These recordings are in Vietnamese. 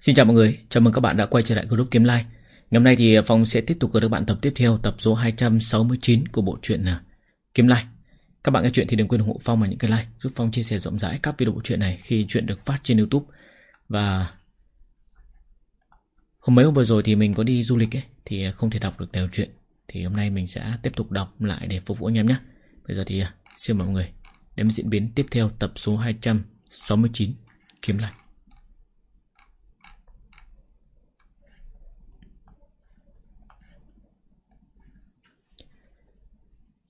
Xin chào mọi người, chào mừng các bạn đã quay trở lại group Kiếm Lai. Ngày hôm nay thì à, Phong sẽ tiếp tục gửi các bạn tập tiếp theo, tập số 269 của bộ truyện à, Kiếm Lai. Các bạn nghe chuyện thì đừng quên ủng hộ Phong bằng những cái like, giúp Phong chia sẻ rộng rãi các video bộ truyện này khi chuyện được phát trên YouTube. Và hôm mấy hôm vừa rồi thì mình có đi du lịch ấy, thì à, không thể đọc được đều chuyện. Thì hôm nay mình sẽ tiếp tục đọc lại để phục vụ anh em nhé. Bây giờ thì xin mời mọi người đến diễn biến tiếp theo tập số 269 Kiếm Lai.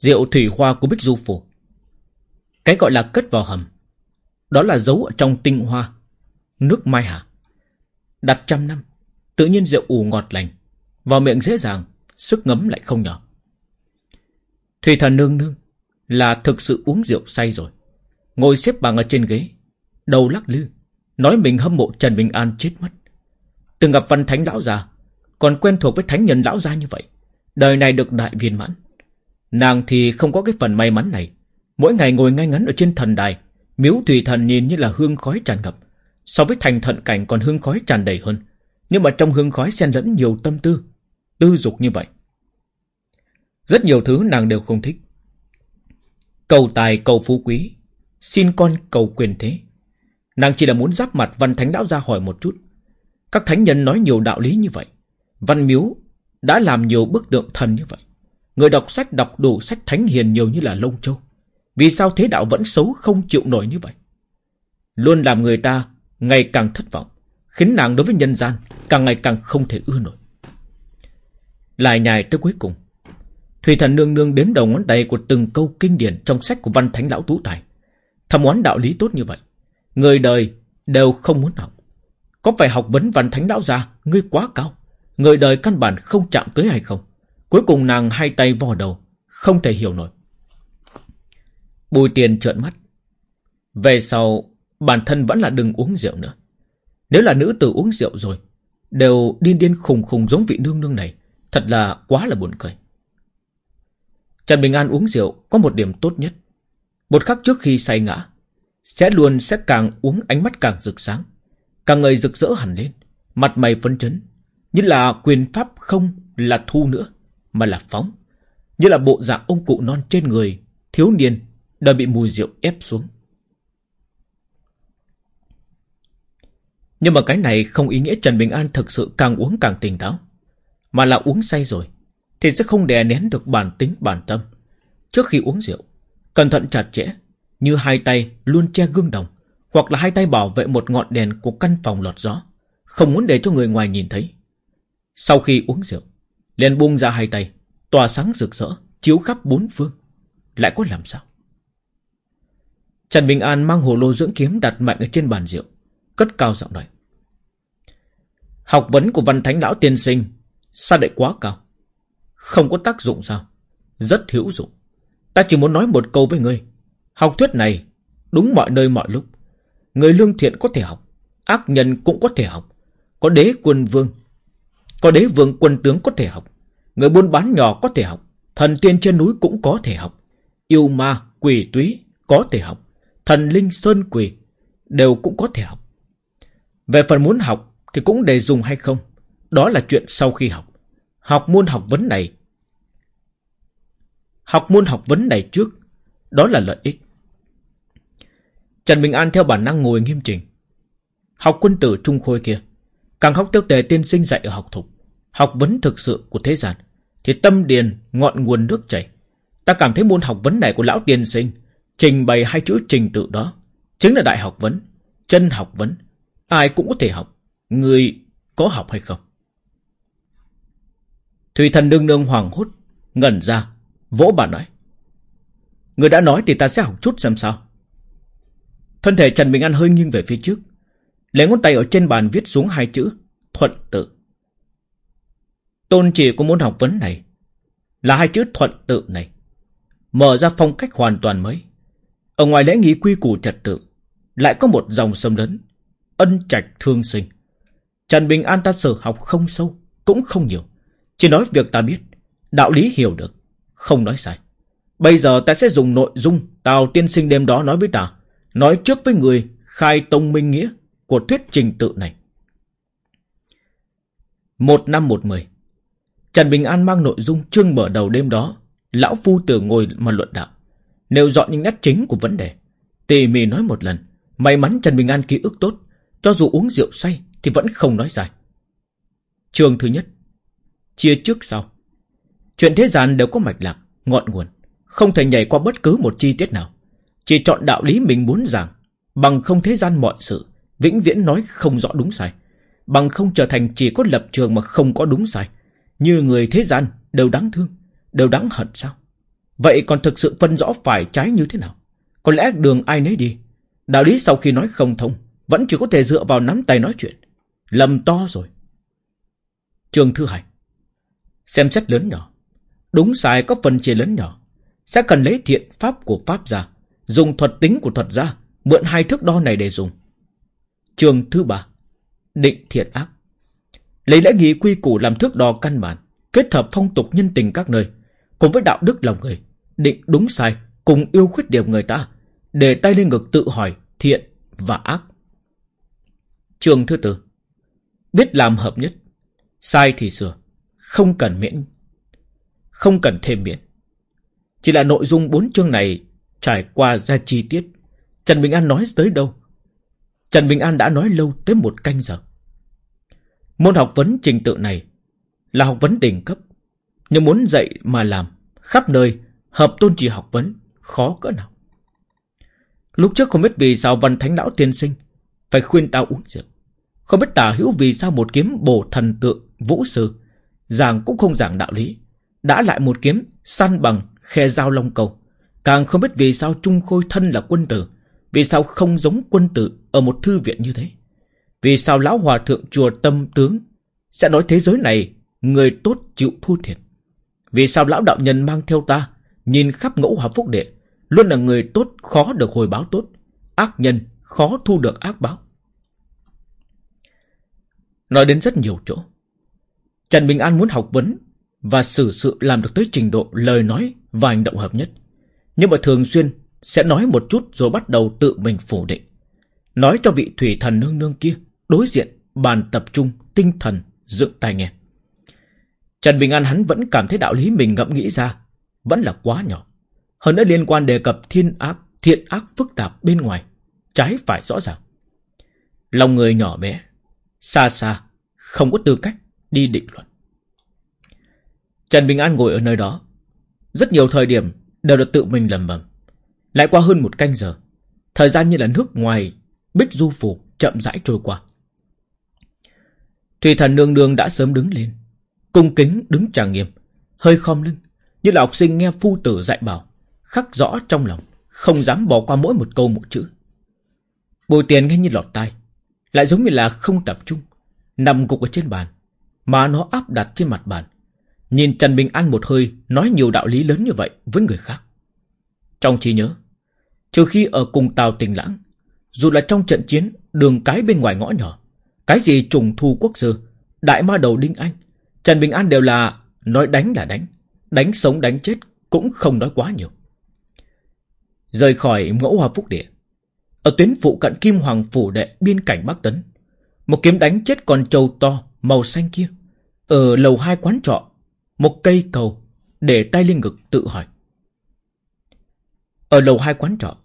Rượu thủy hoa của Bích Du Phủ Cái gọi là cất vào hầm. Đó là giấu ở trong tinh hoa. Nước mai hà. Đặt trăm năm, Tự nhiên rượu ủ ngọt lành. Vào miệng dễ dàng, Sức ngấm lại không nhỏ. Thủy thần nương nương Là thực sự uống rượu say rồi. Ngồi xếp bằng ở trên ghế, Đầu lắc lư, Nói mình hâm mộ Trần Bình An chết mất. Từng gặp văn thánh lão già Còn quen thuộc với thánh nhân lão gia như vậy, Đời này được đại viên mãn. Nàng thì không có cái phần may mắn này. Mỗi ngày ngồi ngay ngắn ở trên thần đài, miếu thủy thần nhìn như là hương khói tràn ngập. So với thành thận cảnh còn hương khói tràn đầy hơn. Nhưng mà trong hương khói xen lẫn nhiều tâm tư, tư dục như vậy. Rất nhiều thứ nàng đều không thích. Cầu tài cầu phú quý, xin con cầu quyền thế. Nàng chỉ là muốn giáp mặt văn thánh đạo ra hỏi một chút. Các thánh nhân nói nhiều đạo lý như vậy. Văn miếu đã làm nhiều bức tượng thần như vậy. Người đọc sách đọc đủ sách thánh hiền nhiều như là lông châu. Vì sao thế đạo vẫn xấu không chịu nổi như vậy? Luôn làm người ta ngày càng thất vọng, khiến nàng đối với nhân gian càng ngày càng không thể ưa nổi. Lại nhài tới cuối cùng, Thủy thần nương nương đếm đầu ngón tay của từng câu kinh điển trong sách của văn thánh lão tú tài. Thầm oán đạo lý tốt như vậy, người đời đều không muốn học. Có phải học vấn văn thánh lão ra, ngươi quá cao, người đời căn bản không chạm tới hay không? Cuối cùng nàng hai tay vò đầu, Không thể hiểu nổi. Bùi tiền trợn mắt. Về sau, Bản thân vẫn là đừng uống rượu nữa. Nếu là nữ tử uống rượu rồi, Đều điên điên khùng khùng giống vị nương nương này, Thật là quá là buồn cười. Trần Bình An uống rượu Có một điểm tốt nhất. Một khắc trước khi say ngã, Sẽ luôn sẽ càng uống ánh mắt càng rực sáng. Càng người rực rỡ hẳn lên, Mặt mày phấn chấn, Như là quyền pháp không là thu nữa mà là phóng. Như là bộ dạng ông cụ non trên người, thiếu niên, đã bị mùi rượu ép xuống. Nhưng mà cái này không ý nghĩa Trần Bình An thực sự càng uống càng tỉnh táo. Mà là uống say rồi, thì sẽ không đè nén được bản tính bản tâm. Trước khi uống rượu, cẩn thận chặt chẽ, như hai tay luôn che gương đồng, hoặc là hai tay bảo vệ một ngọn đèn của căn phòng lọt gió, không muốn để cho người ngoài nhìn thấy. Sau khi uống rượu, liền buông ra hai tay, tỏa sáng rực rỡ, chiếu khắp bốn phương. Lại có làm sao? Trần Bình An mang hồ lô dưỡng kiếm đặt mạnh ở trên bàn rượu, cất cao giọng nói. Học vấn của văn thánh lão tiên sinh, sao lại quá cao? Không có tác dụng sao? Rất hữu dụng. Ta chỉ muốn nói một câu với ngươi. Học thuyết này, đúng mọi nơi mọi lúc. Người lương thiện có thể học, ác nhân cũng có thể học. Có đế quân vương, có đế vương quân tướng có thể học. Người buôn bán nhỏ có thể học. Thần tiên trên núi cũng có thể học. Yêu ma, quỷ túy có thể học. Thần linh sơn quỷ đều cũng có thể học. Về phần muốn học thì cũng để dùng hay không. Đó là chuyện sau khi học. Học môn học vấn này. Học môn học vấn này trước. Đó là lợi ích. Trần Bình An theo bản năng ngồi nghiêm chỉnh. Học quân tử trung khôi kia. Càng học tiêu tề tiên sinh dạy ở học thục, Học vấn thực sự của thế gian, Thì tâm điền, ngọn nguồn nước chảy. Ta cảm thấy môn học vấn này của lão tiên sinh Trình bày hai chữ trình tự đó, Chính là đại học vấn, Chân học vấn. Ai cũng có thể học, Người có học hay không? Thủy thần đương nương hoàng hốt, Ngẩn ra, Vỗ bà nói, Người đã nói thì ta sẽ học chút xem sao. Thân thể Trần Bình An hơi nghiêng về phía trước Lấy ngón tay ở trên bàn viết xuống hai chữ, Thuận tự. Tôn chỉ của môn học vấn này, Là hai chữ thuận tự này. Mở ra phong cách hoàn toàn mới. Ở ngoài lễ nghi quy củ trật tự, Lại có một dòng sông lớn, Ân trạch thương sinh. Trần Bình An ta sở học không sâu, Cũng không nhiều. Chỉ nói việc ta biết, Đạo lý hiểu được, Không nói sai. Bây giờ ta sẽ dùng nội dung Tào tiên sinh đêm đó nói với ta, Nói trước với người khai tông minh nghĩa. Của thuyết trình tự này. Một năm một mười, Trần Bình An mang nội dung chương mở đầu đêm đó, Lão Phu Tử ngồi mà luận đạo, Nêu dọn những nét chính của vấn đề. Tỉ mỉ nói một lần, May mắn Trần Bình An ký ức tốt, Cho dù uống rượu say Thì vẫn không nói dài. Chương thứ nhất, Chia trước sau. Chuyện thế gian đều có mạch lạc, Ngọn nguồn, Không thể nhảy qua bất cứ một chi tiết nào. Chỉ chọn đạo lý mình muốn giảng, Bằng không thế gian mọi sự Vĩnh viễn nói không rõ đúng sai. Bằng không trở thành chỉ có lập trường mà không có đúng sai. Như người thế gian đều đáng thương, Đều đáng hận sao? Vậy còn thực sự phân rõ phải trái như thế nào? Có lẽ đường ai nấy đi. Đạo lý sau khi nói không thông, Vẫn chỉ có thể dựa vào nắm tay nói chuyện. Lầm to rồi. Trường thứ hai Xem xét lớn nhỏ. Đúng sai có phần chia lớn nhỏ. Sẽ cần lấy thiện pháp của pháp ra Dùng thuật tính của thuật ra Mượn hai thước đo này để dùng. Trường thứ ba. Định thiện ác. Lấy lẽ nghị quy củ làm thước đo căn bản, Kết hợp phong tục nhân tình các nơi, Cùng với đạo đức lòng người, Định đúng sai, Cùng yêu khuyết điểm người ta, Để tay lên ngực tự hỏi thiện và ác. Trường thứ tư. Biết làm hợp nhất. Sai thì sửa, Không cần miễn, Không cần thêm miễn. Chỉ là nội dung bốn chương này Trải qua ra chi tiết, Trần Bình An nói tới đâu Trần Bình An đã nói lâu tới một canh giờ. Môn học vấn trình tự này Là học vấn đỉnh cấp. Nhưng muốn dạy mà làm, Khắp nơi, Hợp tôn trì học vấn, Khó cỡ nào. Lúc trước không biết vì sao văn thánh lão tiên sinh Phải khuyên tao uống rượu. Không biết tả hữu vì sao một kiếm bổ thần tượng Vũ sư, Giảng cũng không giảng đạo lý, Đã lại một kiếm săn bằng khe dao long cầu. Càng không biết vì sao Trung Khôi thân là quân tử, Vì sao không giống quân tử ở một thư viện như thế. Vì sao lão hòa thượng chùa tâm tướng Sẽ nói thế giới này, Người tốt chịu thu thiệt? Vì sao lão đạo nhân mang theo ta, Nhìn khắp ngũ hòa phúc địa, Luôn là người tốt khó được hồi báo tốt, Ác nhân khó thu được ác báo? Nói đến rất nhiều chỗ, Trần Bình An muốn học vấn Và xử sự làm được tới trình độ lời nói Và hành động hợp nhất. Nhưng mà thường xuyên sẽ nói một chút Rồi bắt đầu tự mình phủ định. Nói cho vị thủy thần nương nương kia Đối diện bàn tập trung Tinh thần dựng tai nghe Trần Bình An hắn vẫn cảm thấy đạo lý mình ngẫm nghĩ ra Vẫn là quá nhỏ hơn nữa liên quan đề cập thiên ác, thiện ác phức tạp bên ngoài, trái phải rõ ràng. Lòng người nhỏ bé, xa xa, không có tư cách đi định luận. Trần Bình An ngồi ở nơi đó, rất nhiều thời điểm đều được tự mình lầm bầm. Lại qua hơn một canh giờ, thời gian như là nước ngoài, bích du phủ chậm rãi trôi qua. Thủy thần nương nương đã sớm đứng lên, cung kính đứng tràng nghiêm, hơi khom lưng, như là học sinh nghe phu tử dạy bảo khắc rõ trong lòng, không dám bỏ qua mỗi một câu một chữ. Bùi tiền nghe như lọt tai, lại giống như là không tập trung, nằm gục ở trên bàn, mà nó áp đặt trên mặt bàn. Nhìn Trần Bình An một hơi nói nhiều đạo lý lớn như vậy với người khác. Trong trí nhớ, trừ khi ở cùng Tào Tình Lãng, dù là trong trận chiến đường cái bên ngoài ngõ nhỏ, cái gì trùng thu quốc sư, đại ma đầu Đinh Anh, Trần Bình An đều là nói đánh là đánh, đánh sống đánh chết cũng không nói quá nhiều. Rời khỏi ngẫu hòa phúc địa Ở tuyến phụ cận Kim Hoàng Phủ Đệ biên cảnh Bắc Tấn Một kiếm đánh chết con trâu to màu xanh kia Ở lầu hai quán trọ Một cây cầu Để tay lên ngực tự hỏi Ở lầu hai quán trọ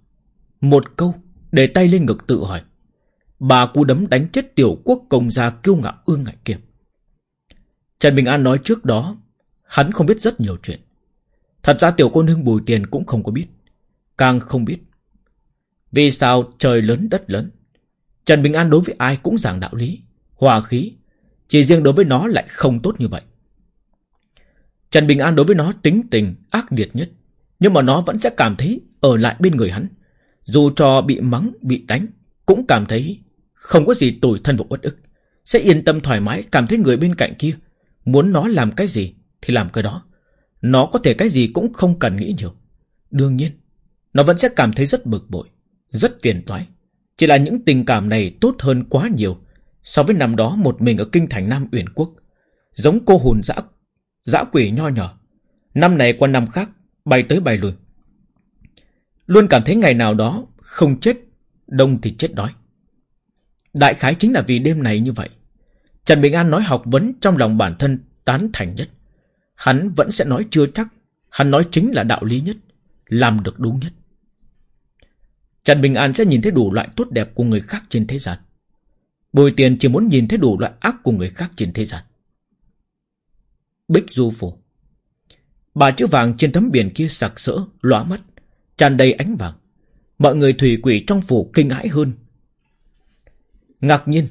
Một câu để tay lên ngực tự hỏi. Bà cú đấm đánh chết tiểu quốc công gia kiêu ngạo ương ngại kia. Trần Bình An nói trước đó, Hắn không biết rất nhiều chuyện. Thật ra tiểu cô nương bùi tiền cũng không có biết. Càng không biết Vì sao trời lớn đất lớn. Trần Bình An đối với ai cũng giảng đạo lý, Hòa khí, Chỉ riêng đối với nó lại không tốt như vậy. Trần Bình An đối với nó tính tình ác liệt nhất, Nhưng mà nó vẫn sẽ cảm thấy Ở lại bên người hắn. Dù cho bị mắng, bị đánh Cũng cảm thấy không có gì tủi thân và uất ức Sẽ yên tâm thoải mái Cảm thấy người bên cạnh kia Muốn nó làm cái gì thì làm cái đó Nó có thể cái gì cũng không cần nghĩ nhiều Đương nhiên nó vẫn sẽ cảm thấy rất bực bội, rất phiền toái. Chỉ là những tình cảm này tốt hơn quá nhiều so với năm đó một mình ở kinh thành Nam Uyển Quốc. Giống cô hồn dã, dã quỷ nho nhỏ. Năm này qua năm khác, bay tới bay lui. Luôn cảm thấy ngày nào đó không chết, đông thì chết đói. Đại khái chính là vì đêm này như vậy. Trần Bình An nói học vấn trong lòng bản thân tán thành nhất. Hắn vẫn sẽ nói chưa chắc, hắn nói chính là đạo lý nhất, làm được đúng nhất. Trần Bình An sẽ nhìn thấy đủ loại tốt đẹp của người khác trên thế gian. bồi tiền chỉ muốn nhìn thấy đủ loại ác của người khác trên thế gian. Bích Du Phủ Bà chữ vàng trên tấm biển kia sặc sỡ, lóa mắt, tràn đầy ánh vàng. Mọi người thủy quỷ trong phủ kinh hãi hơn. Ngạc nhiên,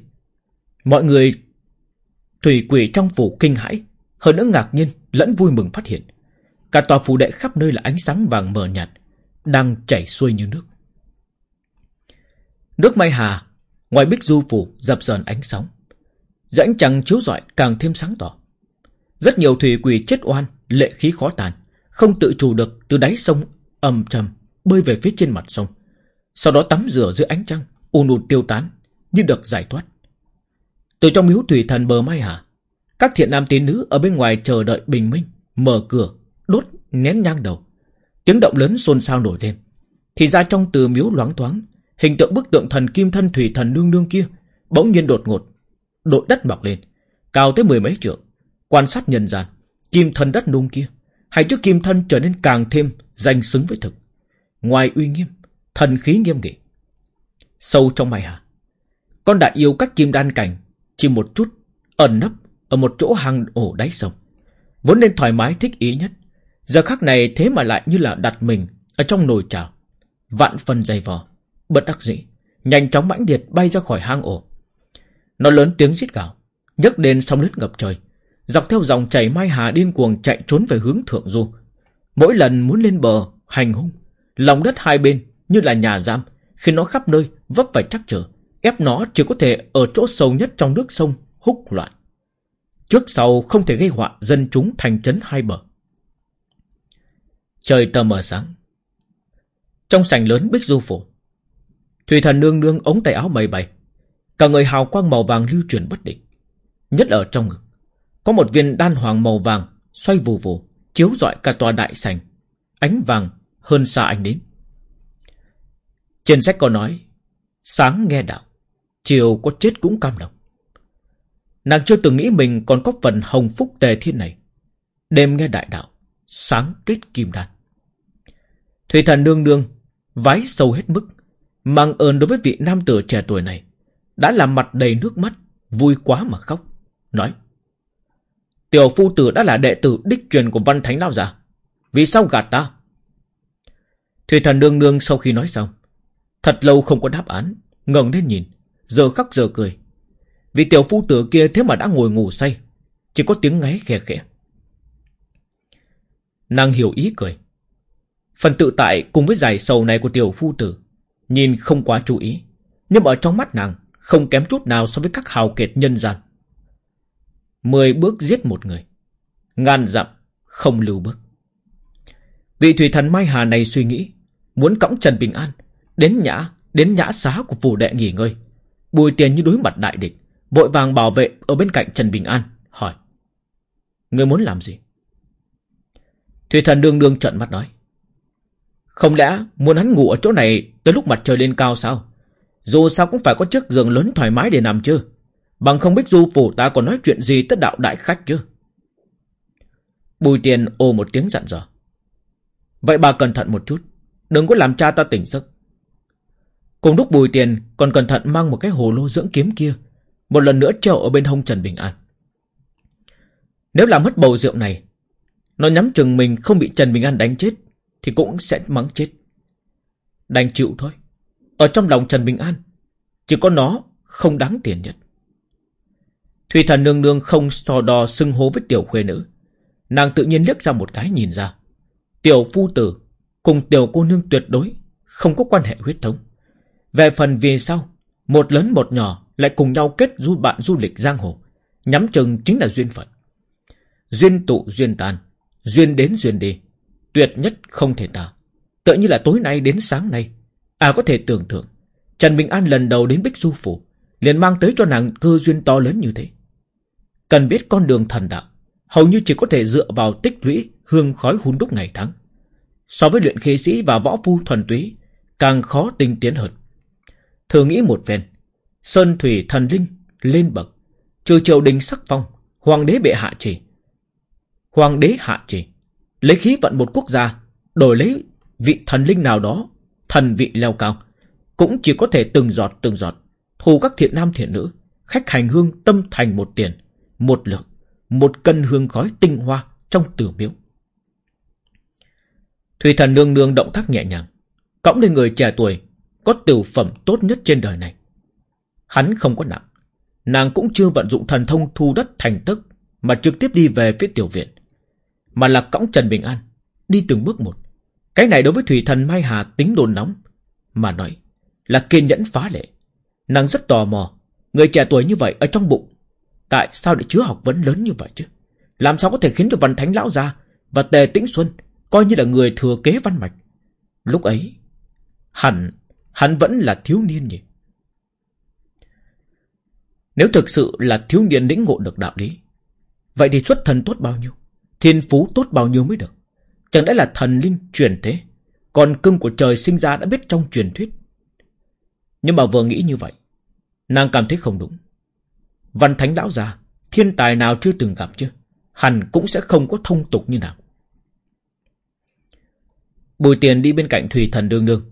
mọi người thủy quỷ trong phủ kinh hãi, hơn nữa ngạc nhiên lẫn vui mừng phát hiện. Cả tòa phủ đệ khắp nơi là ánh sáng vàng mờ nhạt, đang chảy xuôi như nước. Nước Mai Hà, ngoài bích du phủ dập dờn ánh sóng. Dãnh trăng chiếu rọi càng thêm sáng tỏ. Rất nhiều thủy quỷ chết oan, lệ khí khó tàn, không tự chủ được từ đáy sông ầm trầm bơi về phía trên mặt sông. Sau đó tắm rửa dưới ánh trăng, ùn ùn tiêu tán, như được giải thoát. Từ trong miếu thủy thần bờ Mai Hà, các thiện nam tín nữ ở bên ngoài chờ đợi bình minh, mở cửa, đốt, nén nhang đầu. Tiếng động lớn xôn xao nổi lên. Thì ra trong từ miếu loáng thoáng, hình tượng bức tượng thần kim thân thủy thần nương nương kia, bỗng nhiên đột ngột, đội đất mọc lên, cao tới mười mấy trượng. Quan sát nhân gian, kim thân đất nung kia, hay trước kim thân trở nên càng thêm danh xứng với thực. Ngoài uy nghiêm, thần khí nghiêm nghị. Sâu trong mày hà, con đã yêu các kim đan cảnh, chỉ một chút, ẩn nấp ở một chỗ hang ổ đáy sông. Vốn nên thoải mái thích ý nhất. Giờ khắc này thế mà lại như là đặt mình ở trong nồi chảo. Vạn phần dày vò, bất đắc dĩ, nhanh chóng mãnh liệt bay ra khỏi hang ổ. Nó lớn tiếng rít gào, nhấc lên sóng lướt ngập trời, dọc theo dòng chảy Mai Hà điên cuồng chạy trốn về hướng thượng du. Mỗi lần muốn lên bờ, hành hung, lòng đất hai bên như là nhà giam, khi nó khắp nơi vấp phải chắc trở, ép nó chỉ có thể ở chỗ sâu nhất trong nước sông húc loạn. Trước sau không thể gây họa dân chúng thành trấn hai bờ. Trời tờ mờ sáng. Trong sảnh lớn bích du phủ, Thủy thần nương nương ống tay áo mây bay, cả người hào quang màu vàng lưu chuyển bất định. Nhất ở trong ngực, có một viên đan hoàng màu vàng xoay vù vù, chiếu rọi cả tòa đại sảnh, ánh vàng hơn xa anh đến. Trên sách có nói, sáng nghe đạo, chiều có chết cũng cam lòng. Nàng chưa từng nghĩ mình còn có phần hồng phúc tề thiên này. Đêm nghe đại đạo, sáng kết kim đan. Thủy thần nương nương, vái sâu hết mức, mang ơn đối với vị nam tử trẻ tuổi này, đã làm mặt đầy nước mắt, vui quá mà khóc. Nói, tiểu phu tử đã là đệ tử đích truyền của văn thánh lao già. Vì sao gạt ta? Thủy thần nương nương sau khi nói xong, thật lâu không có đáp án, ngẩng lên nhìn, giờ khóc giờ cười. Vì tiểu phu tử kia thế mà đã ngồi ngủ say, chỉ có tiếng ngáy khẽ khẽ. Nàng hiểu ý cười. Phần tự tại cùng với giải sầu này của tiểu phu tử, nhìn không quá chú ý, nhưng ở trong mắt nàng không kém chút nào so với các hào kiệt nhân gian. Mười bước giết một người, ngàn dặm không lưu bước. Vị thủy thần Mai Hà này suy nghĩ, muốn cõng Trần Bình An đến nhã đến nhã xá của phủ đệ nghỉ ngơi. Bùi tiền như đối mặt đại địch, vội vàng bảo vệ ở bên cạnh Trần Bình An, hỏi. Người muốn làm gì? Thủy thần đương đương trợn mắt nói. Không lẽ muốn hắn ngủ ở chỗ này tới lúc mặt trời lên cao sao? Dù sao cũng phải có chiếc giường lớn thoải mái để nằm chứ. Bằng không biết du phủ ta còn nói chuyện gì tất đạo đại khách chứ. Bùi tiền ồ một tiếng dặn dò. Vậy bà cẩn thận một chút. Đừng có làm cha ta tỉnh giấc. Cùng lúc bùi tiền còn cẩn thận mang một cái hồ lô dưỡng kiếm kia. Một lần nữa treo ở bên hông Trần Bình An. Nếu làm mất bầu rượu này, nó nhắm chừng mình không bị Trần Bình An đánh chết, thì cũng sẽ mắng chết. Đành chịu thôi. Ở trong lòng Trần Bình An, chỉ có nó không đáng tiền nhất. Thủy thần nương nương không so đo xưng hố với tiểu khuê nữ. Nàng tự nhiên liếc ra một cái nhìn ra. Tiểu phu tử cùng tiểu cô nương tuyệt đối không có quan hệ huyết thống. Về phần vì sao, một lớn một nhỏ lại cùng nhau kết du bạn du lịch giang hồ, nhắm chừng chính là duyên phận. Duyên tụ duyên tàn, duyên đến duyên đi, tuyệt nhất không thể tả. Tự như là tối nay đến sáng nay, à có thể tưởng tượng, Trần Bình An lần đầu đến Bích Du Phủ, liền mang tới cho nàng cơ duyên to lớn như thế. Cần biết con đường thần đạo, hầu như chỉ có thể dựa vào tích lũy hương khói hun đúc ngày tháng. So với luyện khí sĩ và võ phu thuần túy, càng khó tinh tiến hơn. Thử nghĩ một phen, sơn thủy thần linh lên bậc, Trừ triều đình sắc phong Hoàng đế bệ hạ chỉ Hoàng đế hạ chỉ Lấy khí vận một quốc gia Đổi lấy vị thần linh nào đó Thần vị leo cao Cũng chỉ có thể từng giọt từng giọt Thù các thiện nam thiện nữ Khách hành hương tâm thành một tiền một lượng, Một cân hương khói tinh hoa Trong tử miếu. Thủy thần nương nương động tác nhẹ nhàng, Cõng lên người trẻ tuổi, Có tiểu phẩm tốt nhất trên đời này. Hắn không có nặng, Nàng cũng chưa vận dụng thần thông thu đất thành tức Mà trực tiếp đi về phía tiểu viện, Mà là cõng Trần Bình An, Đi từng bước một. Cái này đối với Thủy thần Mai Hà tính đồn nóng Mà nói là kiên nhẫn phá lệ. Nàng rất tò mò, Người trẻ tuổi như vậy ở trong bụng Tại sao lại chứa học vấn lớn như vậy chứ? Làm sao có thể khiến cho văn thánh lão gia Và tề tĩnh xuân Coi như là người thừa kế văn mạch? Lúc ấy, Hẳn, Hắn vẫn là thiếu niên nhỉ? Nếu thực sự là thiếu niên lĩnh ngộ được đạo lý, Vậy thì xuất thần tốt bao nhiêu, Thiên phú tốt bao nhiêu mới được? Chẳng lẽ là thần linh truyền thế, Còn cưng của trời sinh ra đã biết trong truyền thuyết? Nhưng mà vừa nghĩ như vậy, Nàng cảm thấy không đúng. Văn thánh lão già Thiên tài nào chưa từng gặp chứ? Hẳn cũng sẽ không có thông tục như nào. Bùi tiền đi bên cạnh Thùy thần đương đương,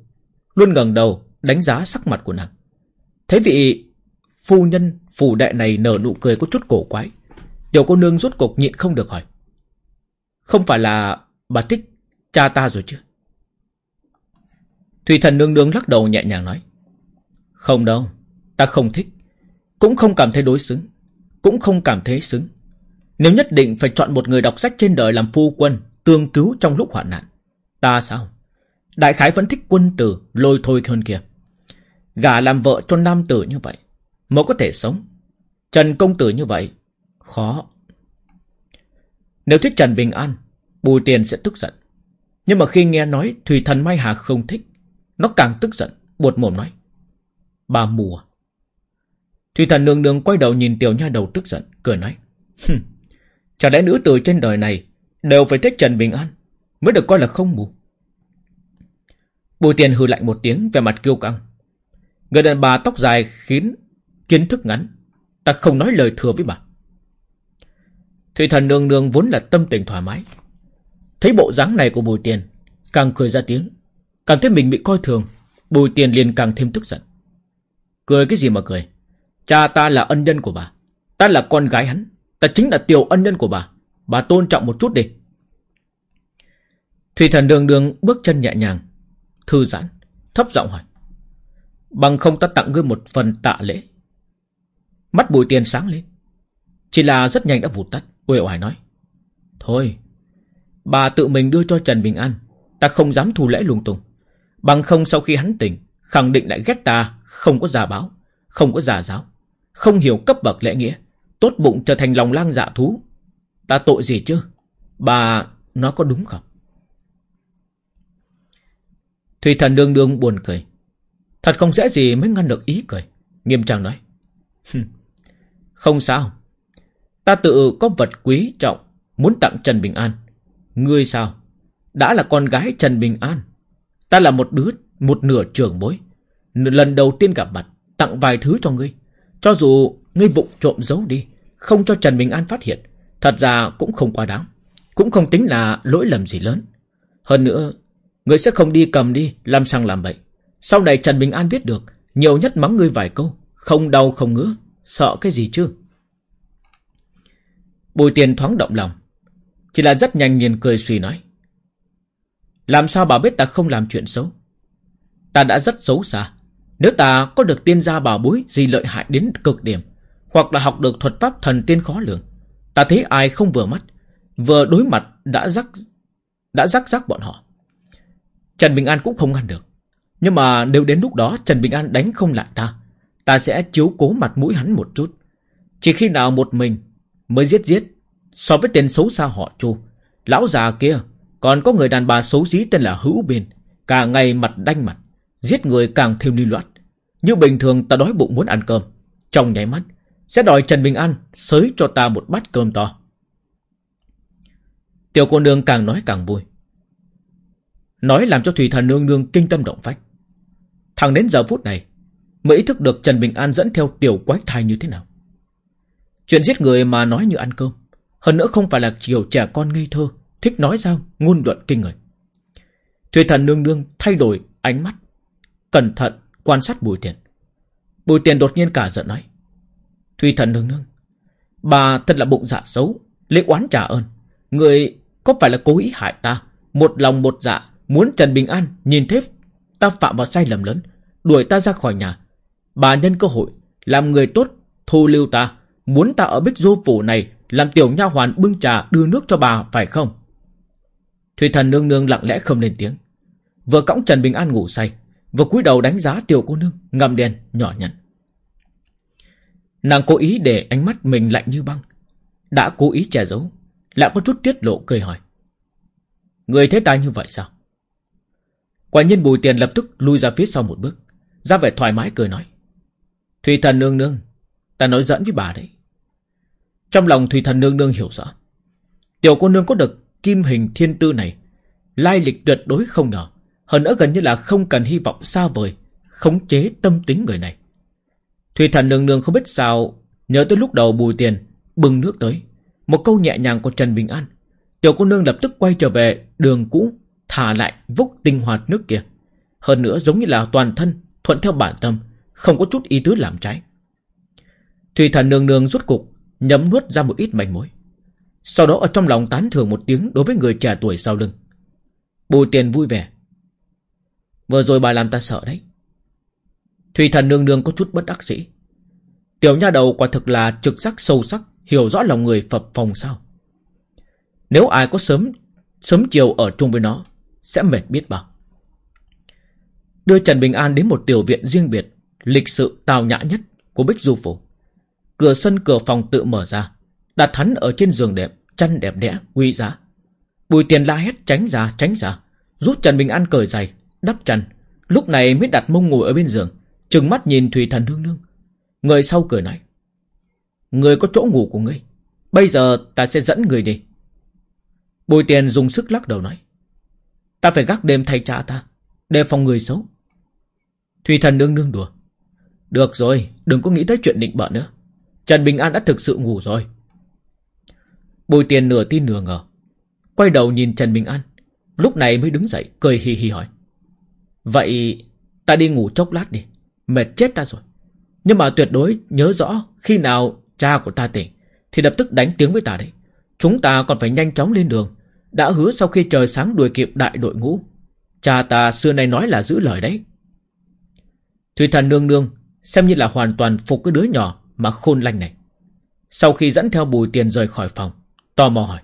Luôn ngẩng đầu đánh giá sắc mặt của nàng. Thế vị phu nhân, phù đệ này nở nụ cười có chút cổ quái. Tiểu cô nương rốt cục nhịn không được hỏi, Không phải là bà thích cha ta rồi chứ? Thùy thần nương nương lắc đầu nhẹ nhàng nói, Không đâu, Ta không thích. Cũng không cảm thấy đối xứng. Cũng không cảm thấy xứng. Nếu nhất định phải chọn một người đọc sách trên đời làm phu quân, Tương cứu trong lúc hoạn nạn, Ta sao? Đại khái vẫn thích quân tử lôi thôi hơn kia. Gả làm vợ cho nam tử như vậy Mới có thể sống. Trần công tử như vậy, Khó. Nếu thích Trần Bình An, Bùi tiền sẽ tức giận. Nhưng mà khi nghe nói Thủy thần Mai Hà không thích, Nó càng tức giận, Buột mồm nói Bà mùa Thủy thần nương nương quay đầu nhìn tiểu nha đầu tức giận, Cười nói Chả lẽ nữ tử trên đời này Đều phải thích Trần Bình An Mới được coi là không mù? Bùi tiền hư lạnh một tiếng về mặt kiêu căng. Người đàn bà tóc dài khiến kiến thức ngắn, Ta không nói lời thừa với bà. Thủy thần nương nương vốn là tâm tình thoải mái. Thấy bộ dáng này của bùi tiền, Càng cười ra tiếng, càng thấy mình bị coi thường, Bùi tiền liền càng thêm tức giận. Cười cái gì mà cười? Cha ta là ân nhân của bà. Ta là con gái hắn. Ta chính là tiểu ân nhân của bà. Bà tôn trọng một chút đi. Thủy thần đường đường bước chân nhẹ nhàng, Thư giãn, Thấp giọng hỏi. Bằng không ta tặng ngươi một phần tạ lễ. Mắt bùi tiền sáng lên. Chỉ là rất nhanh đã vụt tắt, Uể oải nói. Thôi, Bà tự mình đưa cho Trần Bình An. Ta không dám thu lễ lung tung. Bằng không sau khi hắn tỉnh, Khẳng định lại ghét ta, Không có giả báo, Không có giả giáo. Không hiểu cấp bậc lễ nghĩa. Tốt bụng trở thành lòng lang dạ thú. Ta tội gì chứ? Bà, nó có đúng không? Thủy thần đương đương buồn cười. Thật không dễ gì mới ngăn được ý cười. Nghiêm trang nói. Không sao. Ta tự có vật quý trọng, Muốn tặng Trần Bình An. Ngươi sao? Đã là con gái Trần Bình An. Ta là một đứa, Một nửa trưởng bối. Lần đầu tiên gặp mặt, Tặng vài thứ cho ngươi. Cho dù ngươi vụng trộm giấu đi, Không cho Trần Bình An phát hiện, Thật ra cũng không quá đáng. Cũng không tính là lỗi lầm gì lớn. Hơn nữa, Ngươi sẽ không đi cầm đi, Làm sang làm bậy. Sau này Trần Bình An biết được, Nhiều nhất mắng ngươi vài câu, Không đau không ngứa, Sợ cái gì chứ? Bùi tiền thoáng động lòng, Chỉ là rất nhanh nhìn cười suy nói. Làm sao bà biết ta không làm chuyện xấu? Ta đã rất xấu xa nếu ta có được tiên gia bảo bối Gì lợi hại đến cực điểm Hoặc là học được thuật pháp thần tiên khó lường Ta thấy ai không vừa mắt Vừa đối mặt đã rắc Đã rắc rắc bọn họ Trần Bình An cũng không ngăn được. Nhưng mà nếu đến lúc đó Trần Bình An đánh không lại ta, ta sẽ chiếu cố mặt mũi hắn một chút. Chỉ khi nào một mình mới giết giết, so với tên xấu xa họ Chu, lão già kia còn có người đàn bà xấu xí tên là Hữu Biên, cả ngày mặt đanh mặt, giết người càng thêm lưu loát. Như bình thường ta đói bụng muốn ăn cơm, trong nháy mắt sẽ đòi Trần Bình An xới cho ta một bát cơm to. Tiểu cô nương càng nói càng vui. Nói làm cho Thủy Thần Nương Nương kinh tâm động phách. Thằng đến giờ phút này, mới ý thức được Trần Bình An dẫn theo tiểu quái thai như thế nào. Chuyện giết người mà nói như ăn cơm Hơn nữa không phải là chiều trẻ con ngây thơ Thích nói sao ngôn luận kinh người Thủy thần nương nương thay đổi ánh mắt Cẩn thận quan sát bùi tiền Bùi tiền đột nhiên cả giận nói Thùy thần nương nương, Bà thật là bụng dạ xấu, lấy oán trả ơn. Người có phải là cố ý hại ta? Một lòng một dạ Muốn Trần Bình An nhìn thấy ta phạm vào sai lầm lớn, Đuổi ta ra khỏi nhà. Bà nhân cơ hội, Làm người tốt, Thu lưu ta. Muốn ta ở Bích Du Phủ này Làm tiểu nha hoàn bưng trà đưa nước cho bà, phải không? Thủy thần nương nương lặng lẽ không lên tiếng. Vừa cõng Trần Bình An ngủ say Vừa cúi đầu đánh giá tiểu cô nương Ngầm đen nhỏ nhắn. Nàng cố ý để ánh mắt mình lạnh như băng, Đã cố ý che giấu, Lại có chút tiết lộ cười hỏi. Người thế ta như vậy sao? Quả nhiên bùi tiền lập tức lui ra phía sau một bước, Ra vẻ thoải mái cười nói. Thủy thần nương nương, Ta nói dẫn với bà đấy. Trong lòng Thủy thần nương nương hiểu rõ, Tiểu cô nương có được kim hình thiên tư này, Lai lịch tuyệt đối không nhỏ hơn nữa gần như là không cần hy vọng xa vời, Khống chế tâm tính người này. Thủy thần nương nương không biết sao, Nhớ tới lúc đầu bùi tiền Bừng nước tới. Một câu nhẹ nhàng của Trần Bình An, Tiểu cô nương lập tức quay trở về đường cũ, Thả lại vúc tinh hoạt nước kia. Hơn nữa giống như là toàn thân Thuận theo bản tâm, Không có chút ý tứ làm trái. Thủy thần nương nương rút cục Nhấm nuốt ra một ít mảnh mối. Sau đó ở trong lòng tán thưởng một tiếng Đối với người trẻ tuổi sau lưng. Bùi tiền vui vẻ Vừa rồi bà làm ta sợ đấy. Thủy thần nương nương có chút bất đắc dĩ. Tiểu nha đầu quả thực là trực giác sâu sắc, Hiểu rõ lòng người phập phòng sao. Nếu ai có sớm Sớm chiều ở chung với nó, Sẽ mệt biết bao. Đưa Trần Bình An đến một tiểu viện riêng biệt, Lịch sự tào nhã nhất Của Bích Du Phủ. Cửa sân cửa phòng tự mở ra, Đặt hắn ở trên giường đẹp, Chăn đẹp đẽ, quý giá. Bùi tiền la hét tránh ra tránh ra, Giúp Trần Bình An cởi giày Đắp chăn. Lúc này mới đặt mông ngồi ở bên giường, Trừng mắt nhìn Thủy Thần Hương Nương. Người sau cười nói Người có chỗ ngủ của ngươi, Bây giờ ta sẽ dẫn người đi. Bùi tiền dùng sức lắc đầu nói, Ta phải gác đêm thay cha ta Đề phòng người xấu. Thủy thần nương nương đùa, Được rồi, đừng có nghĩ tới chuyện định bợ nữa. Trần Bình An đã thực sự ngủ rồi. Bùi tiền nửa tin nửa ngờ, Quay đầu nhìn Trần Bình An, Lúc này mới đứng dậy, cười hì hì hỏi. Vậy ta đi ngủ chốc lát đi. Mệt chết ta rồi. Nhưng mà tuyệt đối nhớ rõ Khi nào cha của ta tỉnh, Thì lập tức đánh tiếng với ta đấy. Chúng ta còn phải nhanh chóng lên đường. Đã hứa sau khi trời sáng đuổi kịp đại đội ngũ. Cha ta xưa nay nói là giữ lời đấy. Thủy thần nương nương, Xem như là hoàn toàn phục cái đứa nhỏ Mà khôn lanh này. Sau khi dẫn theo bùi tiền rời khỏi phòng, Tò mò hỏi,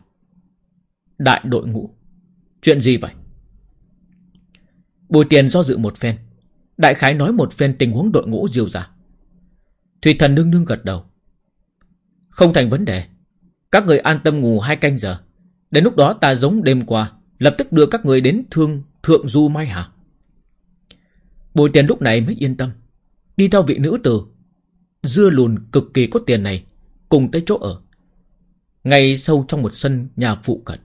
Đại đội ngũ, Chuyện gì vậy? Bùi tiền do dự một phen. Đại khái nói một phen tình huống đội ngũ diêu ra Thủy thần nương nương gật đầu. Không thành vấn đề. Các người an tâm ngủ hai canh giờ. Đến lúc đó ta giống đêm qua, Lập tức đưa các người đến thương, Thượng Du Mai Hà. Bùi tiền lúc này mới yên tâm. Đi theo vị nữ tử. Dưa lùn cực kỳ có tiền này, Cùng tới chỗ ở. Ngay sâu trong một sân nhà phụ cận.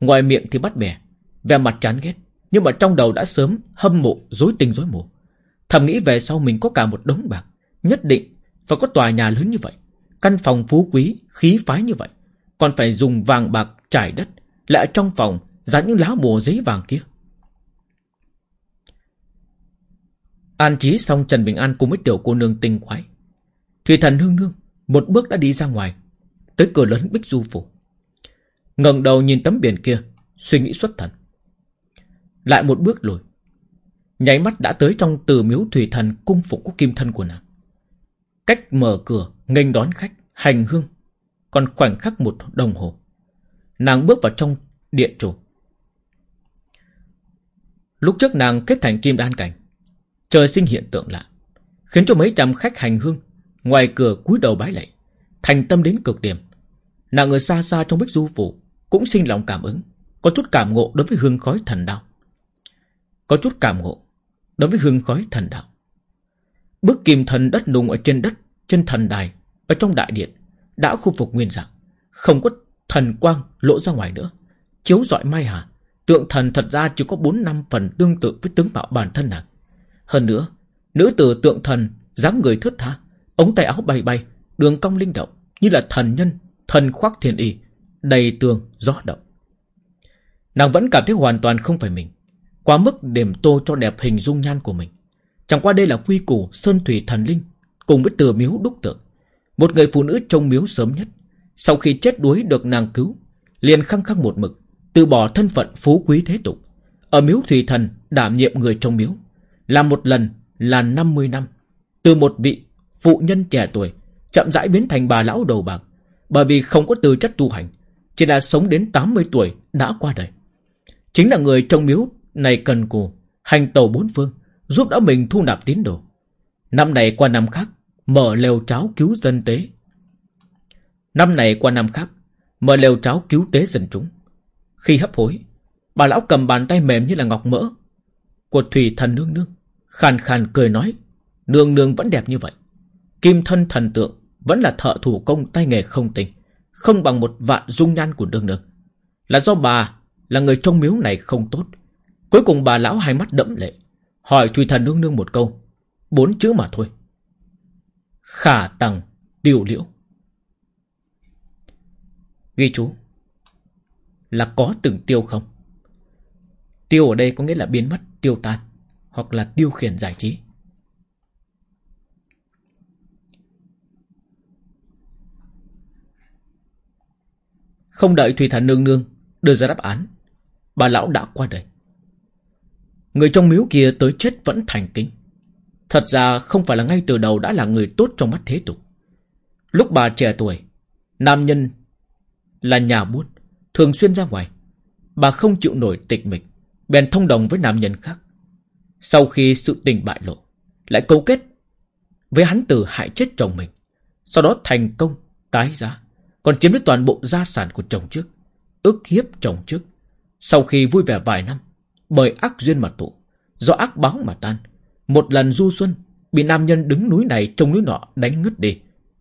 Ngoài miệng thì bắt bẻ, Vẻ mặt chán ghét. Nhưng mà trong đầu đã sớm hâm mộ Dối tình dối mù. Thầm nghĩ về sau mình có cả một đống bạc Nhất định phải có tòa nhà lớn như vậy Căn phòng phú quý, khí phái như vậy. Còn phải dùng vàng bạc trải đất Lại trong phòng dán những lá bùa giấy vàng kia. An trí xong Trần Bình An cùng với tiểu cô nương tinh khoái Thủy thần hương nương Một bước đã đi ra ngoài Tới cửa lớn Bích Du Phủ. Ngẩng đầu nhìn tấm biển kia Suy nghĩ xuất thần. Lại một bước lùi. Nháy mắt đã tới trong từ miếu thủy thần Cung phục của kim thân của nàng. Cách mở cửa, nghênh đón khách, Hành hương. Còn khoảnh khắc một đồng hồ. Nàng bước vào trong điện chủ. Lúc trước nàng kết thành kim đan cảnh, Trời sinh hiện tượng lạ, Khiến cho mấy trăm khách hành hương, Ngoài cửa cúi đầu bái lạy, Thành tâm đến cực điểm. Nàng ở xa xa trong bích du phủ, Cũng sinh lòng cảm ứng, Có chút cảm ngộ đối với hương khói thần đạo có chút cảm ngộ Đối với hương khói thần đạo. Bức kim thần đất nung ở trên đất Trên thần đài Ở trong đại điện Đã khu phục nguyên dạng. Không có thần quang lộ ra ngoài nữa. Chiếu rọi mai hà Tượng thần thật ra chỉ có 4 năm phần tương tự với tướng mạo bản thân nàng. Hơn nữa, nữ tử tượng thần, dáng người thướt tha, ống tay áo bay bay, đường cong linh động, Như là thần nhân Thần khoác thiên y Đầy tường gió động. Nàng vẫn cảm thấy hoàn toàn không phải mình. Quá mức điểm tô cho đẹp hình dung nhan của mình. Chẳng qua đây là quy củ Sơn thủy thần linh, Cùng với từ miếu đúc tượng. Một người phụ nữ trong miếu sớm nhất, Sau khi chết đuối được nàng cứu, liền khăng khăng một mực, Từ bỏ thân phận phú quý thế tục. Ở miếu thủy thần, đảm nhiệm người trong miếu Làm một lần là 50 năm. Từ một vị phụ nhân trẻ tuổi, Chậm rãi biến thành bà lão đầu bạc, Bởi vì không có tư chất tu hành, Chỉ là sống đến 80 tuổi đã qua đời. Chính là người trong miếu này cần cù, Hành tàu bốn phương, Giúp đỡ mình thu nạp tín đồ. Năm này qua năm khác, Mở lều cháo cứu dân tế. Năm này qua năm khác, Mở lều cháo cứu tế dân chúng. Khi hấp hối, Bà lão cầm bàn tay mềm như là ngọc mỡ. Của thủy thần nương nương, Khàn khàn cười nói, Nương nương vẫn đẹp như vậy. Kim thân thần tượng Vẫn là thợ thủ công tay nghề không tình Không bằng một vạn dung nhan của nương nương. Là do bà, Là người trong miếu này không tốt. Cuối cùng bà lão hai mắt đẫm lệ, Hỏi Thùy thần nương nương một câu, Bốn chữ mà thôi. Khả tầng tiêu liễu. Ghi chú, Là có từng tiêu không? Tiêu ở đây có nghĩa là biến mất, Tiêu tan, Hoặc là tiêu khiển giải trí. Không đợi Thùy Thần Nương Nương đưa ra đáp án, Bà lão đã qua đời. Người trong miếu kia tới chết vẫn thành kính. Thật ra không phải là ngay từ đầu đã là người tốt trong mắt thế tục. Lúc bà trẻ tuổi, Nam nhân là nhà buôn Thường xuyên ra ngoài. Bà không chịu nổi tịch mịch, Bèn thông đồng với nam nhân khác. Sau khi sự tình bại lộ, Lại cấu kết Với hắn tử hại chết chồng mình, Sau đó thành công, tái giá, Còn chiếm lấy toàn bộ gia sản của chồng trước, ức hiếp chồng trước. Sau khi vui vẻ vài năm bởi ác duyên mà tụ, Do ác báo mà tan. Một lần du xuân, Bị nam nhân đứng núi này trông núi nọ đánh ngất đi,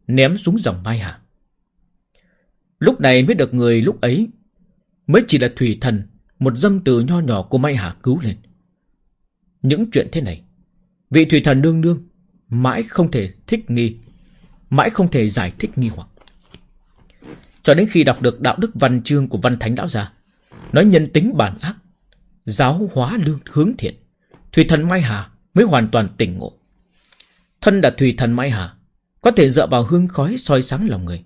Ném xuống dòng Mai Hà Lúc này mới được người lúc ấy, Mới chỉ là thủy thần, Một dâm từ nho nhỏ của Mai Hà cứu lên. Những chuyện thế này, Vị thủy thần nương nương Mãi không thể thích nghi, Mãi không thể giải thích nghi hoặc. Cho đến khi đọc được đạo đức văn chương của văn thánh đạo gia Nói nhân tính bản ác Giáo hóa lương hướng thiện. Thủy thần Mai Hà mới hoàn toàn tỉnh ngộ. Thân là thủy thần Mai Hà, Có thể dựa vào hương khói soi sáng lòng người.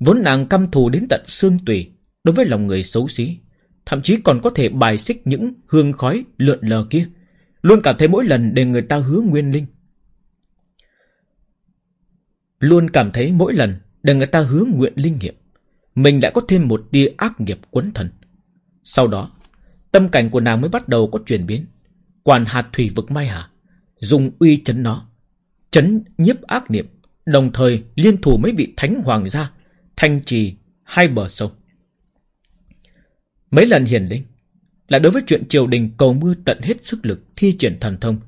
Vốn nàng căm thù đến tận xương tùy Đối với lòng người xấu xí, Thậm chí còn có thể bài xích những hương khói lượn lờ kia. Luôn cảm thấy mỗi lần để người ta hứa nguyên linh. Luôn cảm thấy mỗi lần để người ta hứa nguyện linh nghiệm, Mình lại có thêm một tia ác nghiệp quấn thần. Sau đó Tâm cảnh của nàng mới bắt đầu có chuyển biến. Quản hạt thủy vực Mai Hà, Dùng uy chấn nó, Chấn nhiếp ác niệm, Đồng thời liên thủ mấy vị thánh hoàng gia, Thanh trì hai bờ sông. Mấy lần hiển linh, Là đối với chuyện triều đình cầu mưa tận hết sức lực Thi triển thần thông,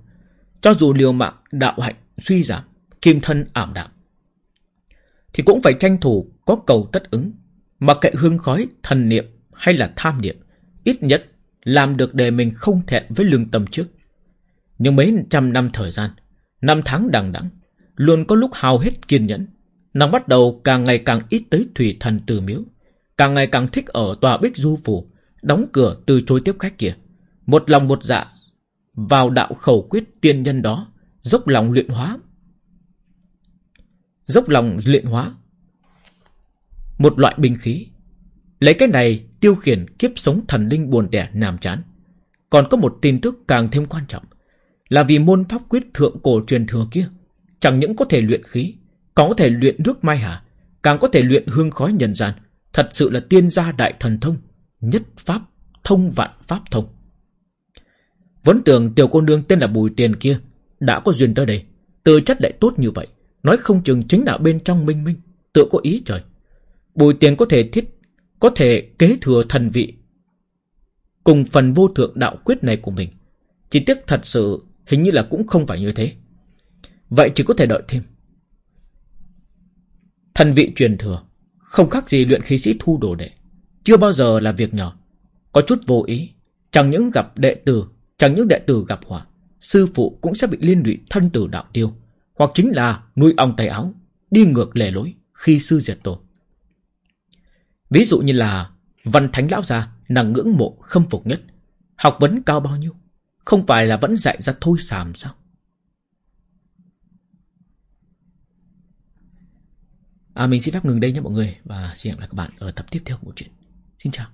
Cho dù liều mạng, đạo hạnh, suy giảm, Kim thân ảm đạm, Thì cũng phải tranh thủ có cầu tất ứng Mà kệ hương khói, thần niệm Hay là tham niệm, Ít nhất làm được để mình không thẹn với lương tâm trước. Nhưng mấy trăm năm thời gian, Năm tháng đằng đẵng, Luôn có lúc hao hết kiên nhẫn. Nàng bắt đầu càng ngày càng ít tới thủy thần từ miếu, Càng ngày càng thích ở tòa bích du phủ, Đóng cửa từ chối tiếp khách kia. Một lòng một dạ Vào đạo khẩu quyết tiên nhân đó, Dốc lòng luyện hóa. Dốc lòng luyện hóa Một loại binh khí. Lấy cái này tiêu khiển kiếp sống thần linh buồn đẻ nàm chán. Còn có một tin tức càng thêm quan trọng, Là vì môn pháp quyết thượng cổ truyền thừa kia, Chẳng những có thể luyện khí có thể luyện nước mai hà, Càng có thể luyện hương khói nhân gian. Thật sự là tiên gia đại thần thông, Nhất pháp, thông vạn pháp thông. Vẫn tưởng tiểu cô nương tên là Bùi Tiền kia Đã có duyên tới đây, Tư chất lại tốt như vậy, Nói không chừng chính là bên trong minh minh, Tự có ý trời. Bùi Tiền có thể thiết có thể kế thừa thần vị. Cùng phần vô thượng đạo quyết này của mình, Chỉ tiếc thật sự Hình như là cũng không phải như thế. Vậy chỉ có thể đợi thêm. Thần vị truyền thừa, Không khác gì luyện khí sĩ thu đồ đệ. Chưa bao giờ là việc nhỏ. Có chút vô ý, Chẳng những gặp đệ tử, Chẳng những đệ tử gặp họa, Sư phụ cũng sẽ bị liên lụy thân tử đạo tiêu, Hoặc chính là nuôi ong tay áo, Đi ngược lề lối Khi sư diệt tổ. Ví dụ như là Văn Thánh Lão Gia, nàng ngưỡng mộ, khâm phục nhất. Học vấn cao bao nhiêu? Không phải là vẫn dạy ra thôi sàm sao? À mình xin phép ngừng đây nhé mọi người Và xin hẹn gặp lại các bạn ở tập tiếp theo của bộ truyện Xin chào